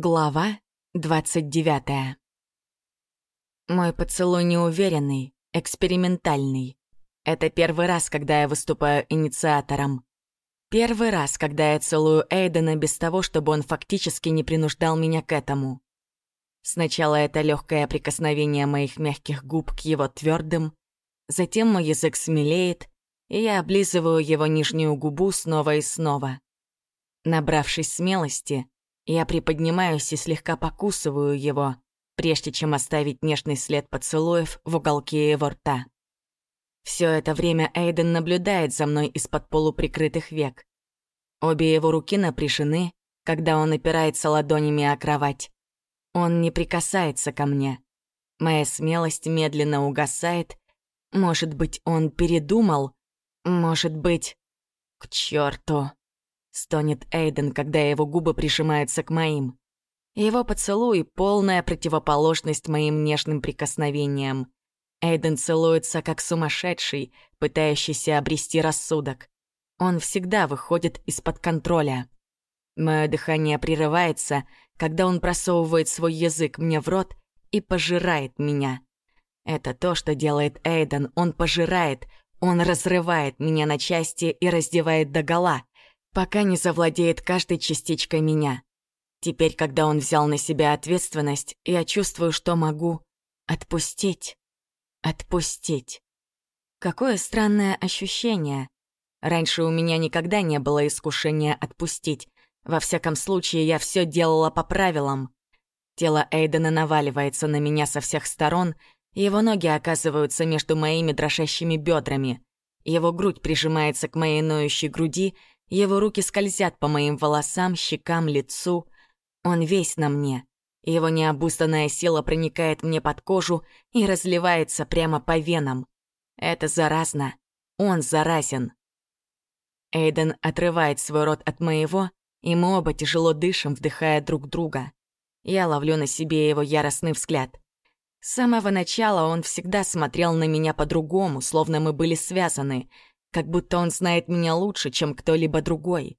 Глава 29 Мой поцелуй неуверенный, экспериментальный. Это первый раз, когда я выступаю инициатором. Первый раз, когда я целую Эйдена без того, чтобы он фактически не принуждал меня к этому. Сначала это легкое прикосновение моих мягких губ к его твердым, затем мой язык смелеет, и я облизываю его нижнюю губу снова и снова. Набравшись смелости, я приподнимаюсь и слегка покусываю его, прежде чем оставить нежный след поцелуев в уголке его рта. Все это время Эйден наблюдает за мной из-под полуприкрытых век. Обе его руки напряжены, когда он опирается ладонями о кровать. Он не прикасается ко мне. Моя смелость медленно угасает. Может быть, он передумал? Может быть... К черту! Стонет Эйден, когда его губы прижимаются к моим. Его поцелуй — полная противоположность моим нежным прикосновениям. Эйден целуется как сумасшедший, пытающийся обрести рассудок. Он всегда выходит из-под контроля. Мое дыхание прерывается, когда он просовывает свой язык мне в рот и пожирает меня. Это то, что делает Эйден. Он пожирает, он разрывает меня на части и раздевает догола пока не завладеет каждой частичкой меня. Теперь, когда он взял на себя ответственность, я чувствую, что могу отпустить. Отпустить. Какое странное ощущение. Раньше у меня никогда не было искушения отпустить. Во всяком случае, я все делала по правилам. Тело Эйдена наваливается на меня со всех сторон, его ноги оказываются между моими дрожащими бедрами. Его грудь прижимается к моей ноющей груди, его руки скользят по моим волосам, щекам, лицу. Он весь на мне. Его необузданная сила проникает мне под кожу и разливается прямо по венам. Это заразно. Он заразен. Эйден отрывает свой рот от моего, и мы оба тяжело дышим, вдыхая друг друга. Я ловлю на себе его яростный взгляд. С самого начала он всегда смотрел на меня по-другому, словно мы были связаны — как будто он знает меня лучше, чем кто-либо другой.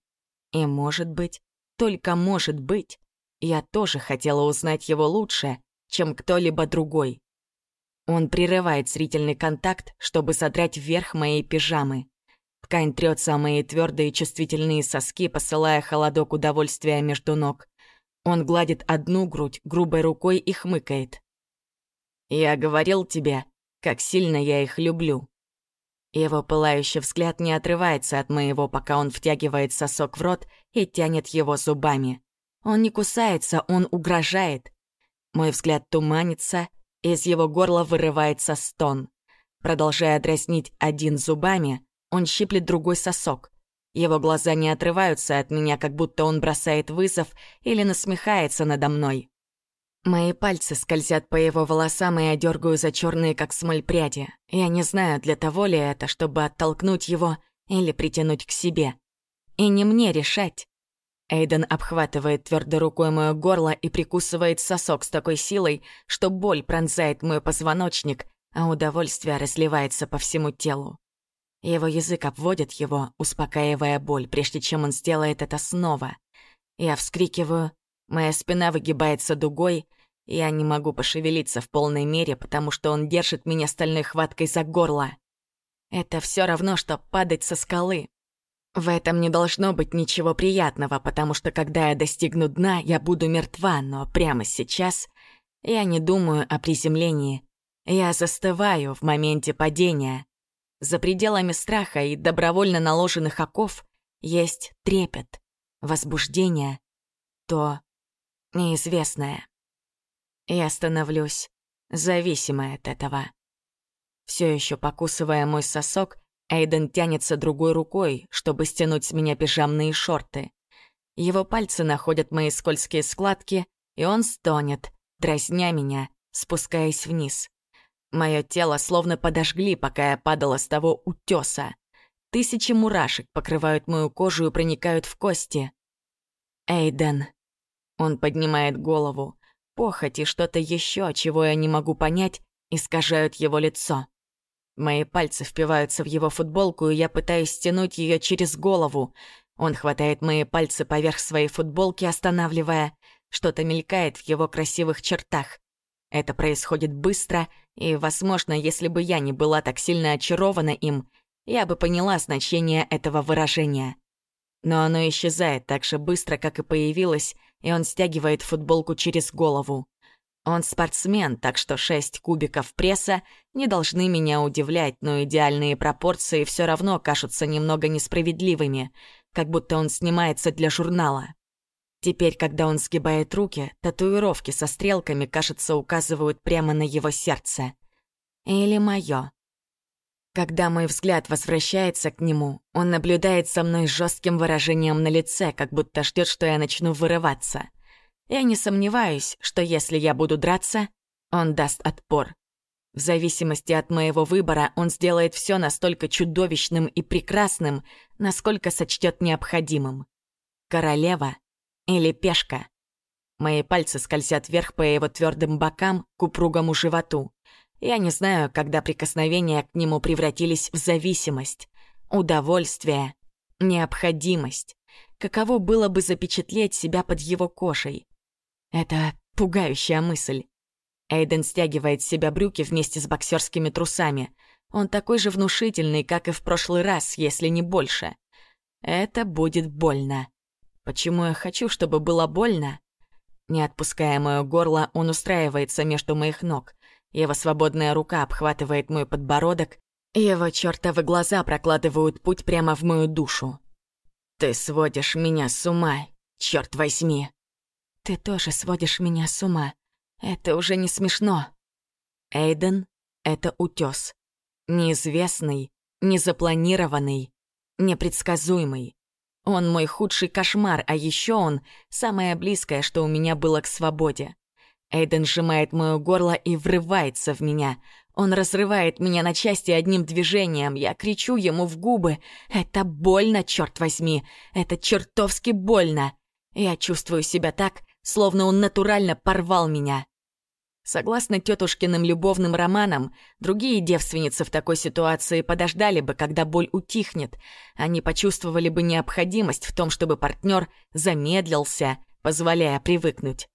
И, может быть, только может быть, я тоже хотела узнать его лучше, чем кто-либо другой. Он прерывает зрительный контакт, чтобы содрать вверх моей пижамы. Ткань трется о мои твердые чувствительные соски, посылая холодок удовольствия между ног. Он гладит одну грудь грубой рукой и хмыкает. «Я говорил тебе, как сильно я их люблю». Его пылающий взгляд не отрывается от моего, пока он втягивает сосок в рот и тянет его зубами. Он не кусается, он угрожает. Мой взгляд туманится, из его горла вырывается стон. Продолжая дразнить один зубами, он щиплет другой сосок. Его глаза не отрываются от меня, как будто он бросает вызов или насмехается надо мной. Мои пальцы скользят по его волосам, и я дергаю за черные, как смоль пряди. Я не знаю, для того ли это, чтобы оттолкнуть его или притянуть к себе. И не мне решать. Эйден обхватывает твердой рукой мое горло и прикусывает сосок с такой силой, что боль пронзает мой позвоночник, а удовольствие разливается по всему телу. Его язык обводит его, успокаивая боль, прежде чем он сделает это снова. Я вскрикиваю, Моя спина выгибается дугой, я не могу пошевелиться в полной мере, потому что он держит меня стальной хваткой за горло. Это все равно, что падать со скалы. В этом не должно быть ничего приятного, потому что когда я достигну дна, я буду мертва, но прямо сейчас я не думаю о приземлении. Я застываю в моменте падения. За пределами страха и добровольно наложенных оков есть трепет, возбуждение, то, неизвестное. Я становлюсь зависимой от этого. Все еще покусывая мой сосок, Эйден тянется другой рукой, чтобы стянуть с меня пижамные шорты. Его пальцы находят мои скользкие складки, и он стонет, дразня меня, спускаясь вниз. Мое тело словно подожгли, пока я падала с того утеса. Тысячи мурашек покрывают мою кожу и проникают в кости. Эйден. Он поднимает голову. Похоть и что-то еще, чего я не могу понять, искажают его лицо. Мои пальцы впиваются в его футболку, и я пытаюсь стянуть ее через голову. Он хватает мои пальцы поверх своей футболки, останавливая. что-то мелькает в его красивых чертах. Это происходит быстро, и, возможно, если бы я не была так сильно очарована им, я бы поняла значение этого выражения. Но оно исчезает так же быстро, как и появилось, и он стягивает футболку через голову. Он спортсмен, так что шесть кубиков пресса не должны меня удивлять, но идеальные пропорции все равно кажутся немного несправедливыми, как будто он снимается для журнала. Теперь, когда он сгибает руки, татуировки со стрелками, кажется, указывают прямо на его сердце. Или моё. Когда мой взгляд возвращается к нему, он наблюдает со мной жестким выражением на лице, как будто ждет, что я начну вырываться. Я не сомневаюсь, что если я буду драться, он даст отпор. В зависимости от моего выбора он сделает все настолько чудовищным и прекрасным, насколько сочтет необходимым. Королева или пешка. Мои пальцы скользят вверх по его твердым бокам к упругому животу. Я не знаю, когда прикосновения к нему превратились в зависимость, удовольствие, необходимость. Каково было бы запечатлеть себя под его кожей? Это пугающая мысль. Эйден стягивает с себя брюки вместе с боксерскими трусами. Он такой же внушительный, как и в прошлый раз, если не больше. Это будет больно. Почему я хочу, чтобы было больно? Не отпуская моё горло, он устраивается между моих ног. Его свободная рука обхватывает мой подбородок, его чертовы глаза прокладывают путь прямо в мою душу. «Ты сводишь меня с ума, черт возьми!» Ты тоже сводишь меня с ума. Это уже не смешно. Эйден — это утес. Неизвестный, незапланированный, непредсказуемый. Он мой худший кошмар, а еще он — самое близкое, что у меня было к свободе. Эйден сжимает моё горло и врывается в меня. Он разрывает меня на части одним движением. Я кричу ему в губы. Это больно, черт возьми. Это чертовски больно. Я чувствую себя так, словно он натурально порвал меня. Согласно тетушкиным любовным романам, другие девственницы в такой ситуации подождали бы, когда боль утихнет. Они почувствовали бы необходимость в том, чтобы партнер замедлился, позволяя привыкнуть.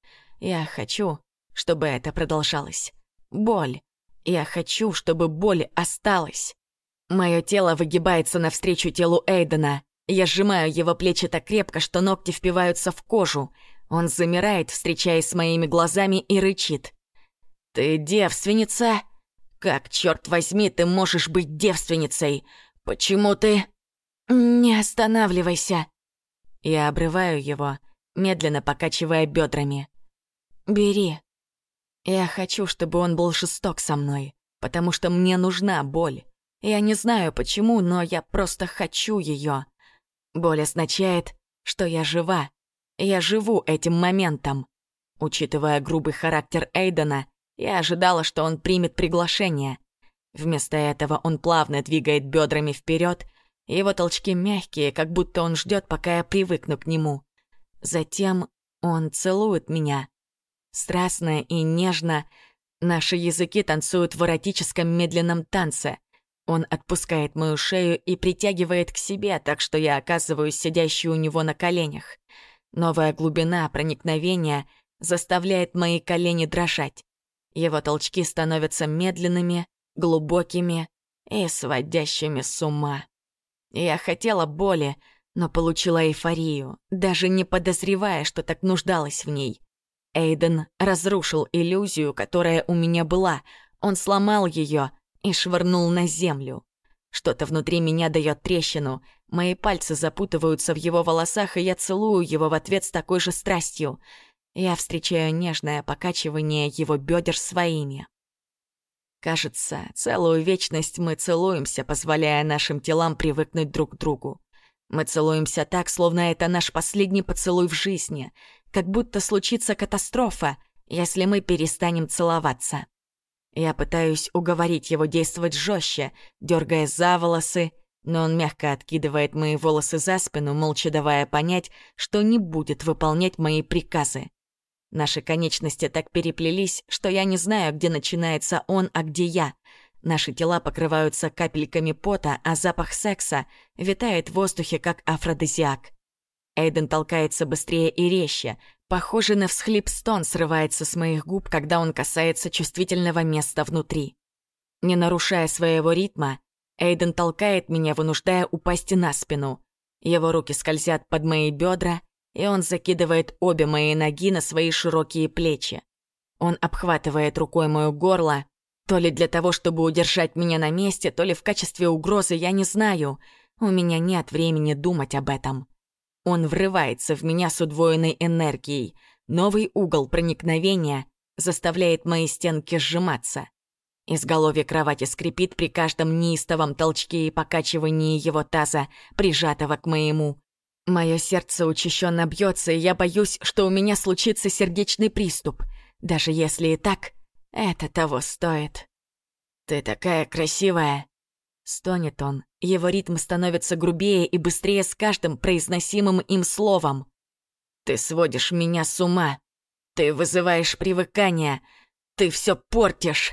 Я хочу, чтобы это продолжалось. Боль. Я хочу, чтобы боль осталась. Мое тело выгибается навстречу телу Эйдена. Я сжимаю его плечи так крепко, что ногти впиваются в кожу. Он замирает, встречаясь с моими глазами, и рычит. «Ты девственница? Как, черт возьми, ты можешь быть девственницей? Почему ты...» «Не останавливайся!» Я обрываю его, медленно покачивая бедрами. «Бери. Я хочу, чтобы он был жесток со мной, потому что мне нужна боль. Я не знаю почему, но я просто хочу ее. Боль означает, что я жива, я живу этим моментом. Учитывая грубый характер Эйдена, я ожидала, что он примет приглашение. Вместо этого он плавно двигает бедрами вперед, его толчки мягкие, как будто он ждет, пока я привыкну к нему. Затем он целует меня. Страстно и нежно наши языки танцуют в эротическом медленном танце. Он отпускает мою шею и притягивает к себе, так что я оказываюсь сидящей у него на коленях. Новая глубина проникновения заставляет мои колени дрожать. Его толчки становятся медленными, глубокими и сводящими с ума. Я хотела боли, но получила эйфорию, даже не подозревая, что так нуждалась в ней. Эйден разрушил иллюзию, которая у меня была. Он сломал ее и швырнул на землю. Что-то внутри меня дает трещину. Мои пальцы запутываются в его волосах, и я целую его в ответ с такой же страстью. Я встречаю нежное покачивание его бедер своими. Кажется, целую вечность мы целуемся, позволяя нашим телам привыкнуть друг к другу. Мы целуемся так, словно это наш последний поцелуй в жизни, как будто случится катастрофа, если мы перестанем целоваться. Я пытаюсь уговорить его действовать жестче, дергая за волосы, но он мягко откидывает мои волосы за спину, молча давая понять, что не будет выполнять мои приказы. Наши конечности так переплелись, что я не знаю, где начинается он, а где я. Наши тела покрываются капельками пота, а запах секса витает в воздухе, как афродизиак. Эйден толкается быстрее и резче, Похоже на всхлип стон срывается с моих губ, когда он касается чувствительного места внутри. Не нарушая своего ритма, Эйден толкает меня, вынуждая упасть на спину. Его руки скользят под мои бедра, и он закидывает обе мои ноги на свои широкие плечи. Он обхватывает рукой мое горло, то ли для того, чтобы удержать меня на месте, то ли в качестве угрозы, я не знаю. У меня нет времени думать об этом. Он врывается в меня с удвоенной энергией. Новый угол проникновения заставляет мои стенки сжиматься. Изголовье кровати скрипит при каждом неистовом толчке и покачивании его таза, прижатого к моему. Мое сердце учащенно бьется, и я боюсь, что у меня случится сердечный приступ. Даже если и так, это того стоит. «Ты такая красивая!» Стонет он. Его ритм становится грубее и быстрее с каждым произносимым им словом. «Ты сводишь меня с ума! Ты вызываешь привыкание! Ты все портишь!»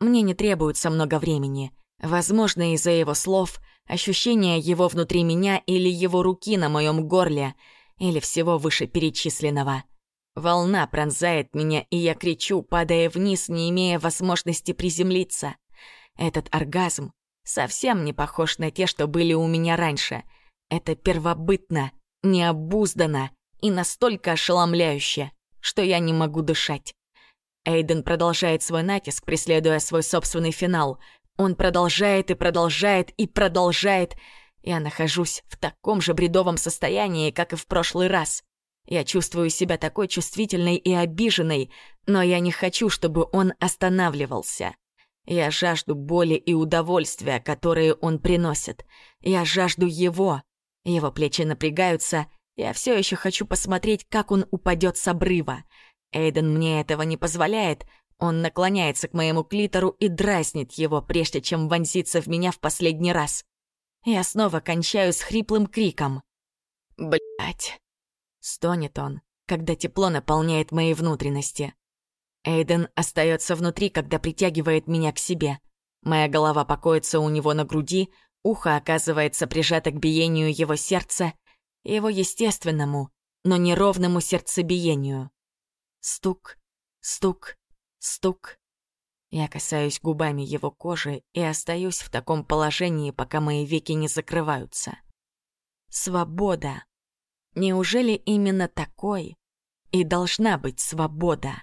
Мне не требуется много времени. Возможно, из-за его слов, ощущения его внутри меня или его руки на моем горле, или всего вышеперечисленного. Волна пронзает меня, и я кричу, падая вниз, не имея возможности приземлиться. Этот оргазм совсем не похож на те, что были у меня раньше. Это первобытно, необузданно и настолько ошеломляюще, что я не могу дышать. Эйден продолжает свой натиск, преследуя свой собственный финал. Он продолжает и продолжает и продолжает. Я нахожусь в таком же бредовом состоянии, как и в прошлый раз. Я чувствую себя такой чувствительной и обиженной, но я не хочу, чтобы он останавливался. Я жажду боли и удовольствия, которые он приносит. Я жажду его. Его плечи напрягаются. Я все еще хочу посмотреть, как он упадет с обрыва. Эйден мне этого не позволяет. Он наклоняется к моему клитору и дразнит его, прежде чем вонзиться в меня в последний раз. Я снова кончаю с хриплым криком. Блять. Стонет он, когда тепло наполняет мои внутренности. Эйден остается внутри, когда притягивает меня к себе. Моя голова покоится у него на груди, ухо оказывается прижато к биению его сердца, его естественному, но неровному сердцебиению. Стук, стук, стук. Я касаюсь губами его кожи и остаюсь в таком положении, пока мои веки не закрываются. Свобода. Неужели именно такой и должна быть свобода?